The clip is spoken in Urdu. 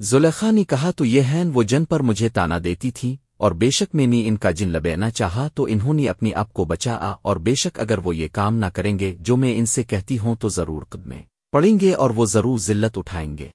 زلیخا نے کہا، تو یہ ہیں، وہ جن پر مجھے تانا دیتی تھی، اور بے شک میں نے ان کا جن لبینا چاہا، تو انہوں نے اپنی آپ کو بچا آ، اور بے شک اگر وہ یہ کام نہ کریں گے، جو میں ان سے کہتی ہوں، تو ضرور قدمے پڑیں گے اور وہ ضرور ذلت اٹھائیں گے۔